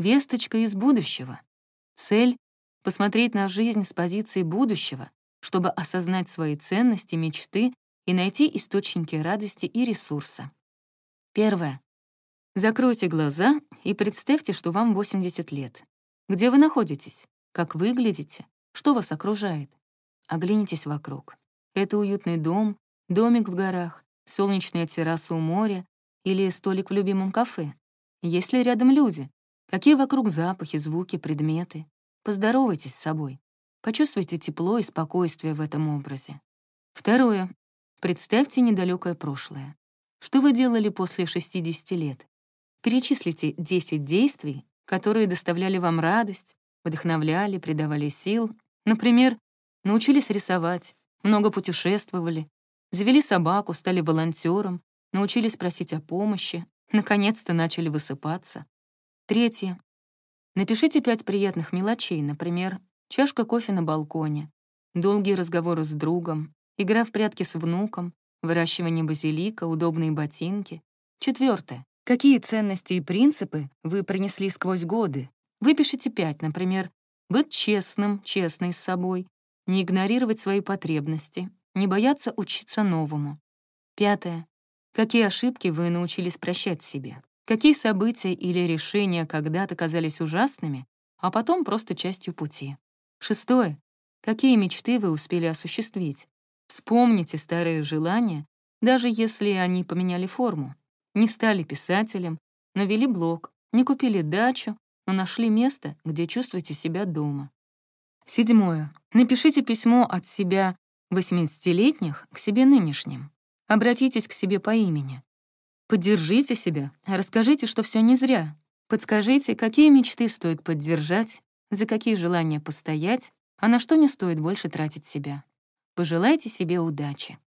Весточка из будущего. Цель — посмотреть на жизнь с позиции будущего, чтобы осознать свои ценности, мечты и найти источники радости и ресурса. Первое. Закройте глаза и представьте, что вам 80 лет. Где вы находитесь? Как выглядите? Что вас окружает? Оглянитесь вокруг. Это уютный дом, домик в горах, солнечная терраса у моря или столик в любимом кафе. Есть ли рядом люди? Какие вокруг запахи, звуки, предметы? Поздоровайтесь с собой. Почувствуйте тепло и спокойствие в этом образе. Второе. Представьте недалекое прошлое. Что вы делали после 60 лет? Перечислите 10 действий, которые доставляли вам радость, вдохновляли, придавали сил. Например, научились рисовать, много путешествовали, завели собаку, стали волонтером, научились просить о помощи, наконец-то начали высыпаться. Третье. Напишите пять приятных мелочей, например, чашка кофе на балконе, долгие разговоры с другом, игра в прятки с внуком, выращивание базилика, удобные ботинки. Четвертое. Какие ценности и принципы вы принесли сквозь годы? Выпишите пять, например, быть честным, честной с собой, не игнорировать свои потребности, не бояться учиться новому. Пятое. Какие ошибки вы научились прощать себе? Какие события или решения когда-то казались ужасными, а потом просто частью пути? Шестое. Какие мечты вы успели осуществить? Вспомните старые желания, даже если они поменяли форму. Не стали писателем, но вели блог, не купили дачу, но нашли место, где чувствуете себя дома. Седьмое. Напишите письмо от себя 80-летних к себе нынешним. Обратитесь к себе по имени. Поддержите себя, расскажите, что все не зря. Подскажите, какие мечты стоит поддержать, за какие желания постоять, а на что не стоит больше тратить себя. Пожелайте себе удачи.